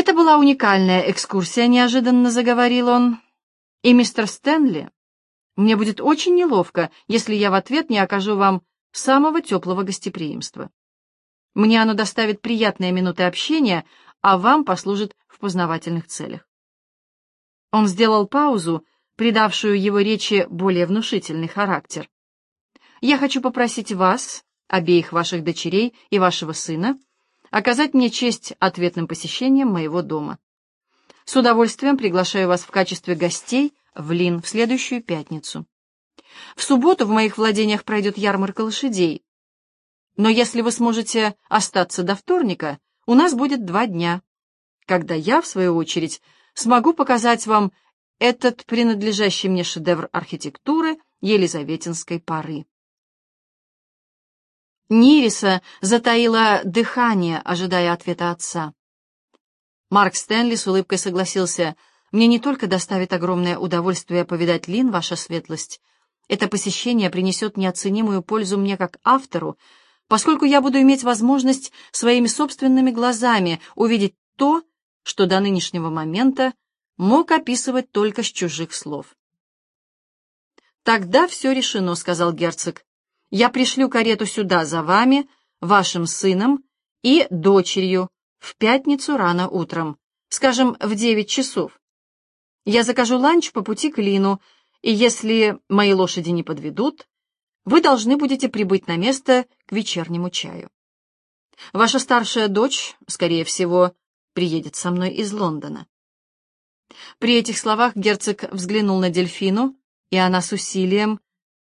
Это была уникальная экскурсия, неожиданно заговорил он. И мистер Стэнли, мне будет очень неловко, если я в ответ не окажу вам самого теплого гостеприимства. Мне оно доставит приятные минуты общения, а вам послужит в познавательных целях. Он сделал паузу, придавшую его речи более внушительный характер. «Я хочу попросить вас, обеих ваших дочерей и вашего сына, оказать мне честь ответным посещением моего дома. С удовольствием приглашаю вас в качестве гостей в Лин в следующую пятницу. В субботу в моих владениях пройдет ярмарка лошадей. Но если вы сможете остаться до вторника, у нас будет два дня, когда я, в свою очередь, смогу показать вам этот принадлежащий мне шедевр архитектуры Елизаветинской поры. Нириса затаила дыхание, ожидая ответа отца. Марк Стэнли с улыбкой согласился. «Мне не только доставит огромное удовольствие повидать Лин, ваша светлость. Это посещение принесет неоценимую пользу мне как автору, поскольку я буду иметь возможность своими собственными глазами увидеть то, что до нынешнего момента мог описывать только с чужих слов. «Тогда все решено», — сказал герцог. Я пришлю карету сюда за вами, вашим сыном и дочерью в пятницу рано утром, скажем, в девять часов. Я закажу ланч по пути к Лину, и если мои лошади не подведут, вы должны будете прибыть на место к вечернему чаю. Ваша старшая дочь, скорее всего, приедет со мной из Лондона. При этих словах герцог взглянул на дельфину, и она с усилием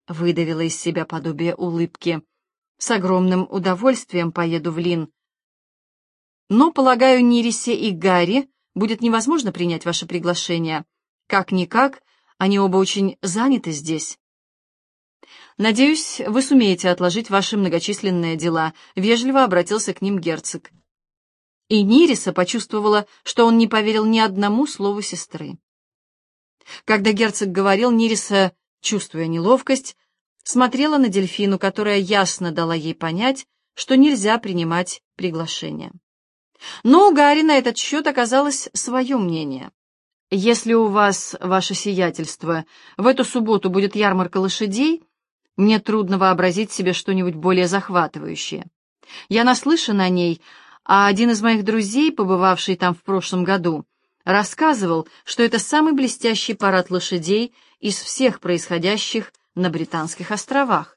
выдавила из себя подобие улыбки. С огромным удовольствием поеду в Лин. Но, полагаю, Нирисе и Гарри будет невозможно принять ваше приглашение. Как-никак, они оба очень заняты здесь. Надеюсь, вы сумеете отложить ваши многочисленные дела, вежливо обратился к ним герцог. И Нириса почувствовала, что он не поверил ни одному слову сестры. Когда герцог говорил, Нириса чувствуя неловкость, смотрела на дельфину, которая ясно дала ей понять, что нельзя принимать приглашение. Но у Гарри на этот счет оказалось свое мнение. «Если у вас, ваше сиятельство, в эту субботу будет ярмарка лошадей, мне трудно вообразить себе что-нибудь более захватывающее. Я наслышан о ней, а один из моих друзей, побывавший там в прошлом году, рассказывал, что это самый блестящий парад лошадей из всех происходящих на Британских островах.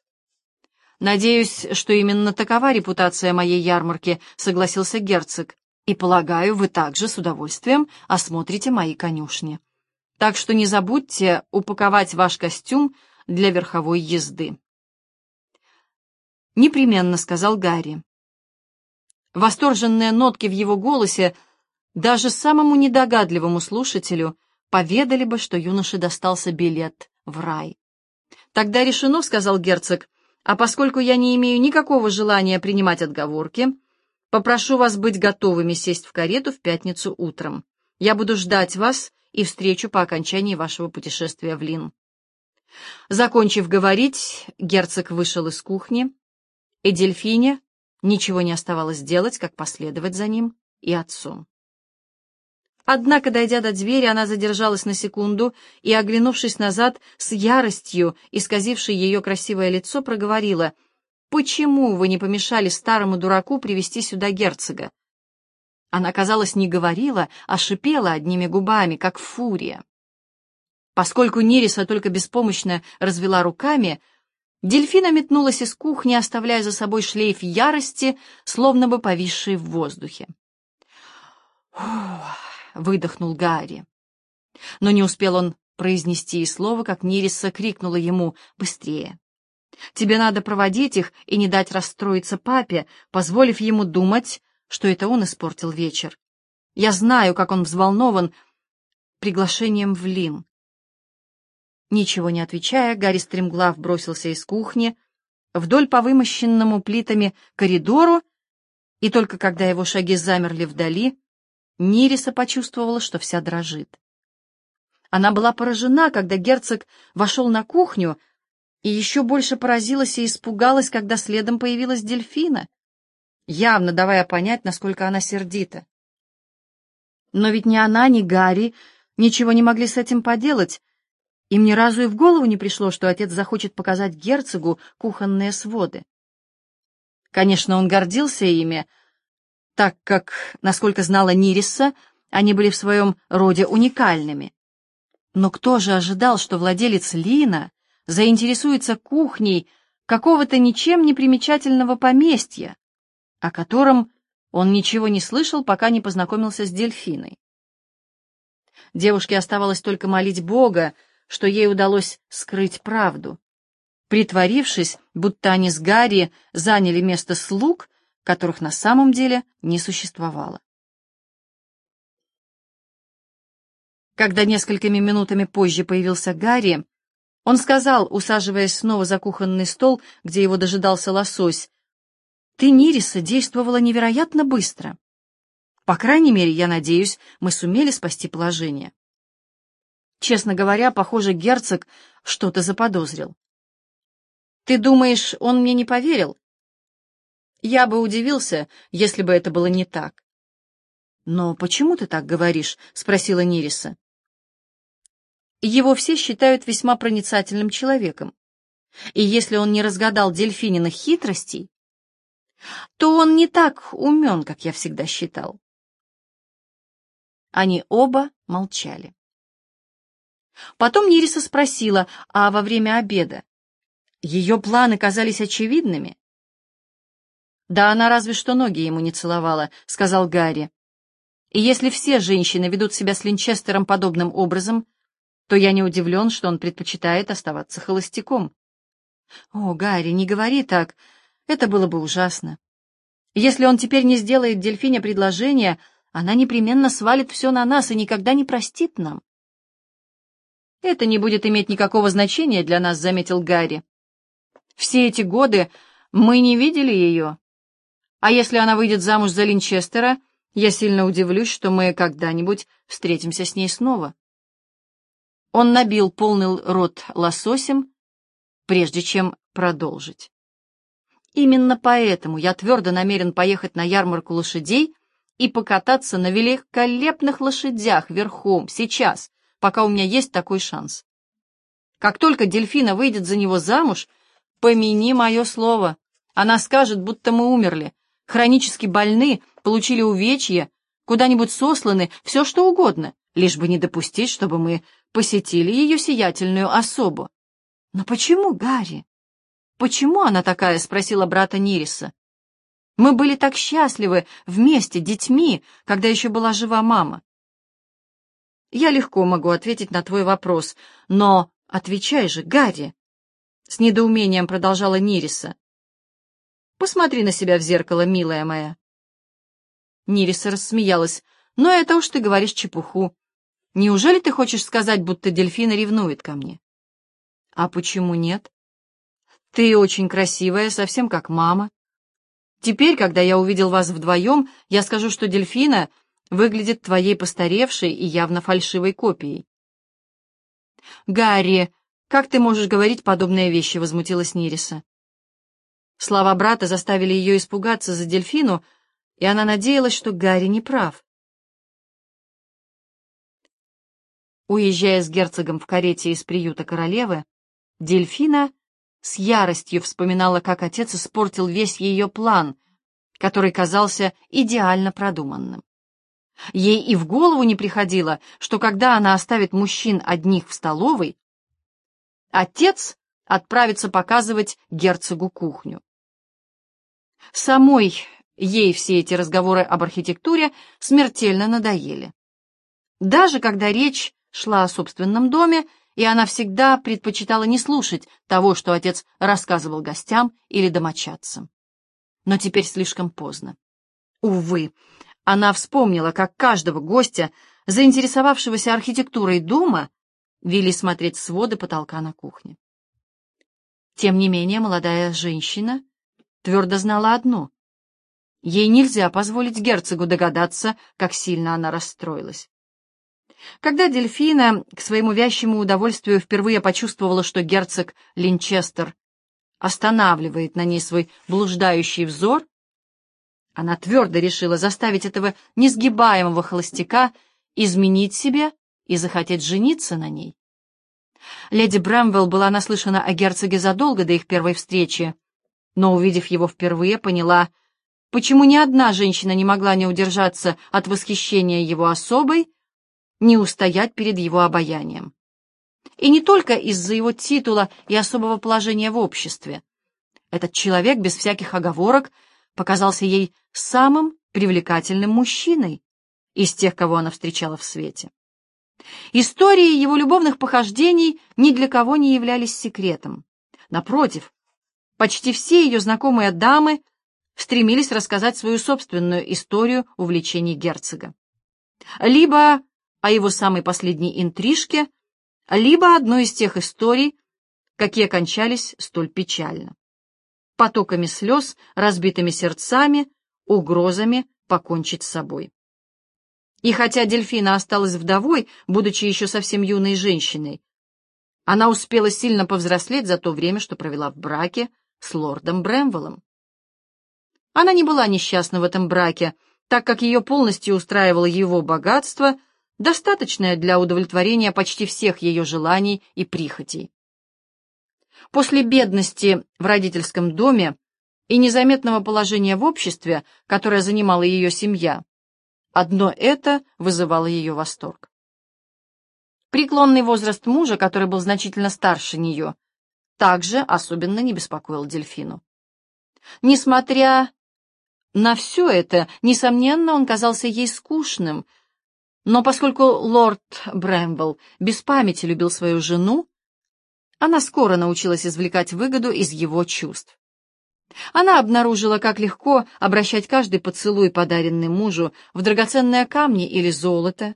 «Надеюсь, что именно такова репутация моей ярмарки», — согласился герцог, «и, полагаю, вы также с удовольствием осмотрите мои конюшни. Так что не забудьте упаковать ваш костюм для верховой езды». «Непременно», — сказал Гарри. Восторженные нотки в его голосе даже самому недогадливому слушателю поведали бы, что юноше достался билет в рай. «Тогда решено», — сказал герцог, «а поскольку я не имею никакого желания принимать отговорки, попрошу вас быть готовыми сесть в карету в пятницу утром. Я буду ждать вас и встречу по окончании вашего путешествия в Лин». Закончив говорить, герцог вышел из кухни, и Дельфине ничего не оставалось делать, как последовать за ним и отцом. Однако, дойдя до двери, она задержалась на секунду и, оглянувшись назад, с яростью, исказившей ее красивое лицо, проговорила, «Почему вы не помешали старому дураку привести сюда герцога?» Она, казалось, не говорила, а шипела одними губами, как фурия. Поскольку Нериса только беспомощно развела руками, дельфина метнулась из кухни, оставляя за собой шлейф ярости, словно бы повисший в воздухе. Выдохнул Гарри. Но не успел он произнести и слова, как Нириса крикнула ему «Быстрее!». «Тебе надо проводить их и не дать расстроиться папе, позволив ему думать, что это он испортил вечер. Я знаю, как он взволнован приглашением в Лин». Ничего не отвечая, Гарри стремглав бросился из кухни вдоль по вымощенному плитами коридору, и только когда его шаги замерли вдали, Нириса почувствовала, что вся дрожит. Она была поражена, когда герцог вошел на кухню, и еще больше поразилась и испугалась, когда следом появилась дельфина, явно давая понять, насколько она сердита. Но ведь ни она, ни Гарри ничего не могли с этим поделать. Им ни разу и в голову не пришло, что отец захочет показать герцогу кухонные своды. Конечно, он гордился ими, так как, насколько знала Нириса, они были в своем роде уникальными. Но кто же ожидал, что владелец Лина заинтересуется кухней какого-то ничем не примечательного поместья, о котором он ничего не слышал, пока не познакомился с дельфиной. Девушке оставалось только молить Бога, что ей удалось скрыть правду, притворившись, будто они с Гарри заняли место слуг, которых на самом деле не существовало. Когда несколькими минутами позже появился Гарри, он сказал, усаживаясь снова за кухонный стол, где его дожидался лосось, «Ты, Нириса, действовала невероятно быстро. По крайней мере, я надеюсь, мы сумели спасти положение». Честно говоря, похоже, герцог что-то заподозрил. «Ты думаешь, он мне не поверил?» «Я бы удивился, если бы это было не так». «Но почему ты так говоришь?» — спросила Нириса. Его все считают весьма проницательным человеком. И если он не разгадал дельфининых хитростей, то он не так умен, как я всегда считал. Они оба молчали. Потом Нириса спросила, а во время обеда ее планы казались очевидными? «Да она разве что ноги ему не целовала», — сказал Гарри. «И если все женщины ведут себя с Линчестером подобным образом, то я не удивлен, что он предпочитает оставаться холостяком. О, Гарри, не говори так, это было бы ужасно. Если он теперь не сделает Дельфине предложение, она непременно свалит все на нас и никогда не простит нам. Это не будет иметь никакого значения для нас, заметил Гарри. Все эти годы мы не видели ее. А если она выйдет замуж за Линчестера, я сильно удивлюсь, что мы когда-нибудь встретимся с ней снова. Он набил полный рот лососем, прежде чем продолжить. Именно поэтому я твердо намерен поехать на ярмарку лошадей и покататься на великолепных лошадях верхом сейчас, пока у меня есть такой шанс. Как только дельфина выйдет за него замуж, помяни мое слово. Она скажет, будто мы умерли, хронически больны, получили увечья, куда-нибудь сосланы, все что угодно, лишь бы не допустить, чтобы мы посетили ее сиятельную особу. «Но почему, Гарри? Почему она такая?» — спросила брата Нириса. «Мы были так счастливы вместе, детьми, когда еще была жива мама». «Я легко могу ответить на твой вопрос, но отвечай же, Гарри!» С недоумением продолжала Нириса. «Посмотри на себя в зеркало, милая моя». Нириса рассмеялась. «Но это уж ты говоришь чепуху. Неужели ты хочешь сказать, будто дельфина ревнует ко мне? А почему нет? Ты очень красивая, совсем как мама. Теперь, когда я увидел вас вдвоем, я скажу, что дельфина выглядит твоей постаревшей и явно фальшивой копией. Гарри, как ты можешь говорить подобные вещи? Возмутилась Нириса. Слова брата заставили ее испугаться за дельфину, и она надеялась, что Гарри не прав. Уезжая с герцогом в карете из приюта королевы, Дельфина с яростью вспоминала, как отец испортил весь ее план, который казался идеально продуманным. Ей и в голову не приходило, что когда она оставит мужчин одних в столовой, отец отправится показывать герцогу кухню. Самой ей все эти разговоры об архитектуре смертельно надоели. Даже когда речь шла о собственном доме, и она всегда предпочитала не слушать того, что отец рассказывал гостям или домочадцам. Но теперь слишком поздно. Увы, она вспомнила, как каждого гостя, заинтересовавшегося архитектурой дома, вели смотреть своды потолка на кухне. Тем не менее, молодая женщина твердо знала одно. Ей нельзя позволить герцогу догадаться, как сильно она расстроилась. Когда Дельфина к своему вящему удовольствию впервые почувствовала, что герцог Линчестер останавливает на ней свой блуждающий взор, Она твердо решила заставить этого несгибаемого холостяка изменить себя и захотеть жениться на ней. Леди Брэмвелл была наслышана о герцоге задолго до их первой встречи, но, увидев его впервые, поняла, почему ни одна женщина не могла не удержаться от восхищения его особой, не устоять перед его обаянием. И не только из-за его титула и особого положения в обществе. Этот человек, без всяких оговорок, показался ей самым привлекательным мужчиной из тех, кого она встречала в свете. Истории его любовных похождений ни для кого не являлись секретом. Напротив, почти все ее знакомые дамы стремились рассказать свою собственную историю увлечений герцога. Либо о его самой последней интрижке, либо одной из тех историй, какие кончались столь печально. Потоками слез, разбитыми сердцами, угрозами покончить с собой. И хотя Дельфина осталась вдовой, будучи еще совсем юной женщиной, она успела сильно повзрослеть за то время, что провела в браке с лордом Брэмвеллом. Она не была несчастна в этом браке, так как ее полностью устраивало его богатство, достаточное для удовлетворения почти всех ее желаний и прихотей. После бедности в родительском доме и незаметного положения в обществе, которое занимала ее семья, Одно это вызывало ее восторг. Преклонный возраст мужа, который был значительно старше нее, также особенно не беспокоил Дельфину. Несмотря на все это, несомненно, он казался ей скучным, но поскольку лорд Брэмбл без памяти любил свою жену, она скоро научилась извлекать выгоду из его чувств. Она обнаружила, как легко обращать каждый поцелуй, подаренный мужу, в драгоценные камни или золото.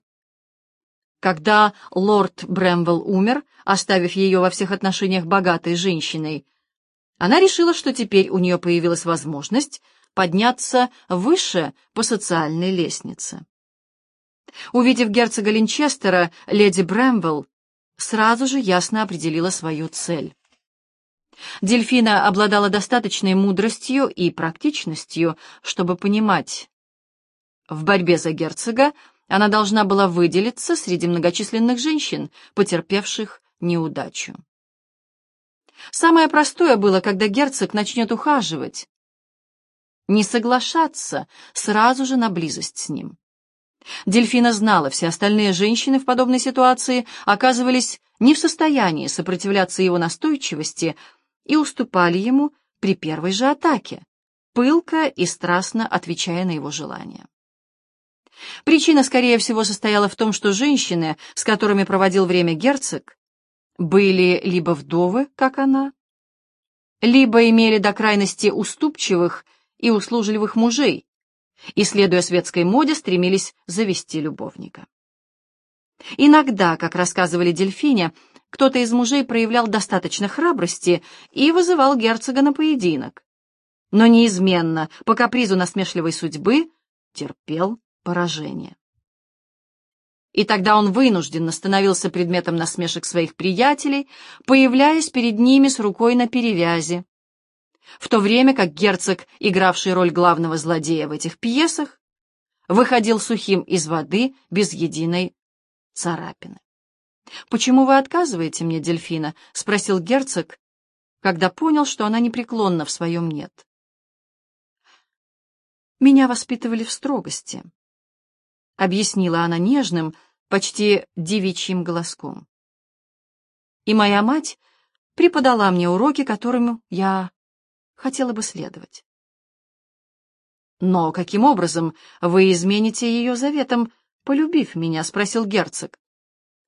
Когда лорд Брэмвелл умер, оставив ее во всех отношениях богатой женщиной, она решила, что теперь у нее появилась возможность подняться выше по социальной лестнице. Увидев герцога Линчестера, леди Брэмвелл сразу же ясно определила свою цель. Дельфина обладала достаточной мудростью и практичностью, чтобы понимать. В борьбе за герцога она должна была выделиться среди многочисленных женщин, потерпевших неудачу. Самое простое было, когда герцог начнет ухаживать, не соглашаться сразу же на близость с ним. Дельфина знала, все остальные женщины в подобной ситуации оказывались не в состоянии сопротивляться его настойчивости, и уступали ему при первой же атаке, пылко и страстно отвечая на его желания. Причина, скорее всего, состояла в том, что женщины, с которыми проводил время герцог, были либо вдовы, как она, либо имели до крайности уступчивых и услужливых мужей, и, следуя светской моде, стремились завести любовника. Иногда, как рассказывали Дельфине, кто-то из мужей проявлял достаточно храбрости и вызывал герцога на поединок. Но неизменно, по капризу насмешливой судьбы, терпел поражение. И тогда он вынужденно становился предметом насмешек своих приятелей, появляясь перед ними с рукой на перевязи, в то время как герцог, игравший роль главного злодея в этих пьесах, выходил сухим из воды без единой царапины. «Почему вы отказываете мне, Дельфина?» — спросил герцог, когда понял, что она непреклонна в своем «нет». «Меня воспитывали в строгости», — объяснила она нежным, почти девичьим голоском. «И моя мать преподала мне уроки, которым я хотела бы следовать». «Но каким образом вы измените ее заветом, полюбив меня?» — спросил герцог.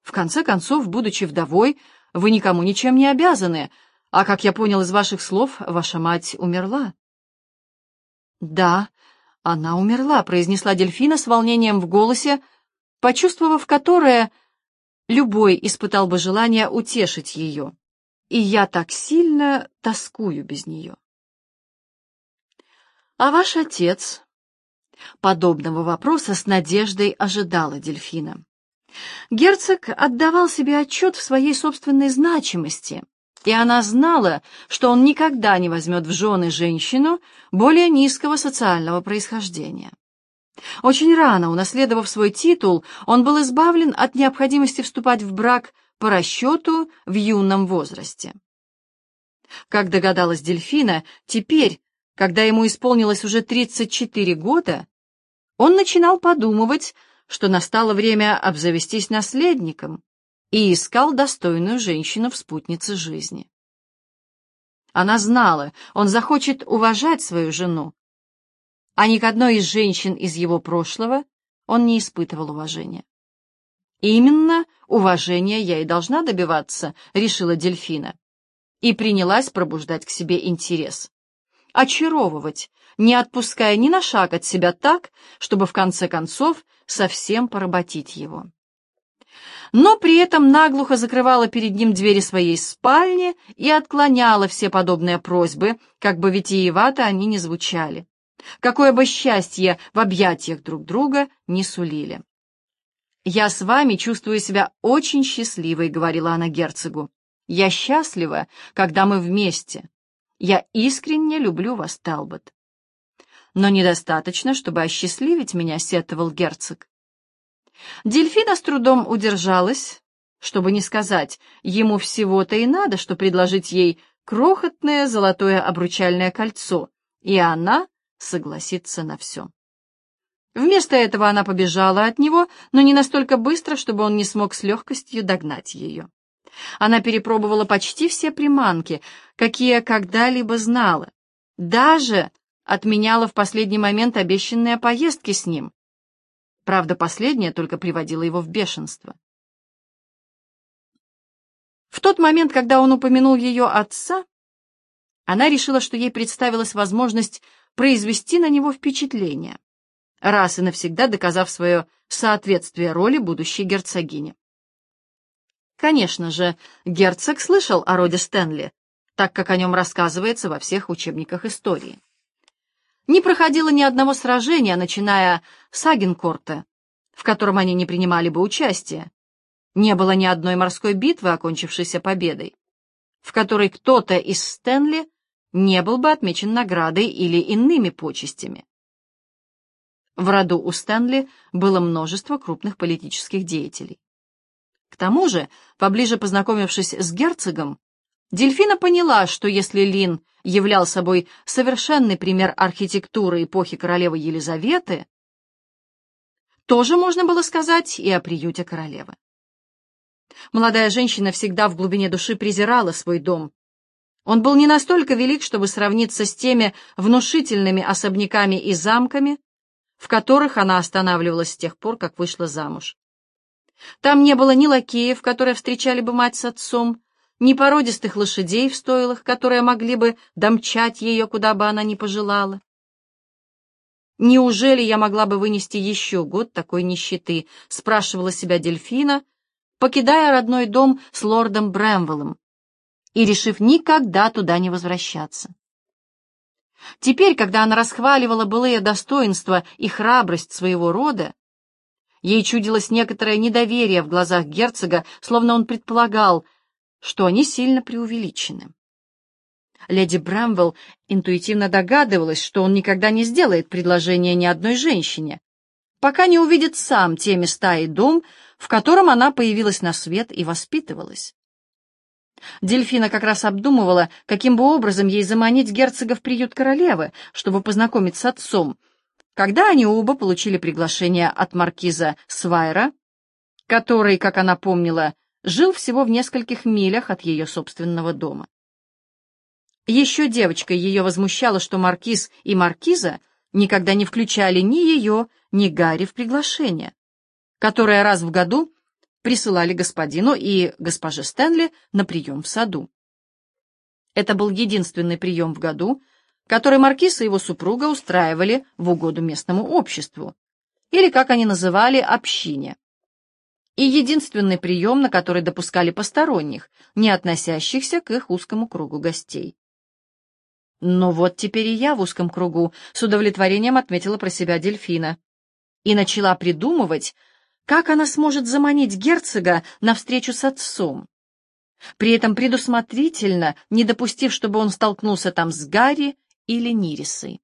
В конце концов, будучи вдовой, вы никому ничем не обязаны, а, как я понял из ваших слов, ваша мать умерла. Да, она умерла, произнесла Дельфина с волнением в голосе, почувствовав которое, любой испытал бы желание утешить ее. И я так сильно тоскую без нее. А ваш отец? Подобного вопроса с надеждой ожидала Дельфина. Герцог отдавал себе отчет в своей собственной значимости и она знала, что он никогда не возьмет в жены женщину более низкого социального происхождения. Очень рано, унаследовав свой титул, он был избавлен от необходимости вступать в брак по расчету в юном возрасте. Как догадалась Дельфина, теперь, когда ему исполнилось уже 34 года, он начинал подумывать, что настало время обзавестись наследником, и искал достойную женщину в спутнице жизни. Она знала, он захочет уважать свою жену, а ни к одной из женщин из его прошлого он не испытывал уважения. «Именно уважения я и должна добиваться», — решила Дельфина, и принялась пробуждать к себе интерес. Очаровывать, не отпуская ни на шаг от себя так, чтобы в конце концов совсем поработить его но при этом наглухо закрывала перед ним двери своей спальни и отклоняла все подобные просьбы, как бы витиевато они ни звучали. Какое бы счастье в объятиях друг друга не сулили. «Я с вами чувствую себя очень счастливой», — говорила она герцогу. «Я счастлива, когда мы вместе. Я искренне люблю вас, Талбот». «Но недостаточно, чтобы осчастливить меня», — сетовал герцог. Дельфина с трудом удержалась, чтобы не сказать, ему всего-то и надо, что предложить ей крохотное золотое обручальное кольцо, и она согласится на все. Вместо этого она побежала от него, но не настолько быстро, чтобы он не смог с легкостью догнать ее. Она перепробовала почти все приманки, какие когда-либо знала, даже отменяла в последний момент обещанные поездки с ним, Правда, последнее только приводило его в бешенство. В тот момент, когда он упомянул ее отца, она решила, что ей представилась возможность произвести на него впечатление, раз и навсегда доказав свое соответствие роли будущей герцогини. Конечно же, герцог слышал о роде Стэнли, так как о нем рассказывается во всех учебниках истории. Не проходило ни одного сражения, начиная с Агенкорта, в котором они не принимали бы участия. Не было ни одной морской битвы, окончившейся победой, в которой кто-то из Стэнли не был бы отмечен наградой или иными почестями. В роду у Стэнли было множество крупных политических деятелей. К тому же, поближе познакомившись с герцогом, Дельфина поняла, что если Лин являл собой совершенный пример архитектуры эпохи королевы Елизаветы, тоже можно было сказать и о приюте королевы. Молодая женщина всегда в глубине души презирала свой дом. Он был не настолько велик, чтобы сравниться с теми внушительными особняками и замками, в которых она останавливалась с тех пор, как вышла замуж. Там не было ни лакеев, которые встречали бы мать с отцом, ни породистых лошадей в стойлах, которые могли бы домчать ее, куда бы она ни пожелала. «Неужели я могла бы вынести еще год такой нищеты?» — спрашивала себя дельфина, покидая родной дом с лордом Брэмвеллом и решив никогда туда не возвращаться. Теперь, когда она расхваливала былые достоинства и храбрость своего рода, ей чудилось некоторое недоверие в глазах герцога, словно он предполагал, что они сильно преувеличены. Леди Брамвелл интуитивно догадывалась, что он никогда не сделает предложение ни одной женщине, пока не увидит сам те места и дом, в котором она появилась на свет и воспитывалась. Дельфина как раз обдумывала, каким бы образом ей заманить герцога в приют королевы, чтобы познакомить с отцом, когда они оба получили приглашение от маркиза Свайра, который, как она помнила, жил всего в нескольких милях от ее собственного дома. Еще девочкой ее возмущало, что маркиз и маркиза никогда не включали ни ее, ни Гарри в приглашение, которое раз в году присылали господину и госпоже Стэнли на прием в саду. Это был единственный прием в году, который маркиз и его супруга устраивали в угоду местному обществу, или, как они называли, общине и единственный прием, на который допускали посторонних, не относящихся к их узкому кругу гостей. «Ну вот теперь и я в узком кругу», — с удовлетворением отметила про себя дельфина. И начала придумывать, как она сможет заманить герцога на встречу с отцом. при этом предусмотрительно не допустив, чтобы он столкнулся там с Гарри или Нирисой.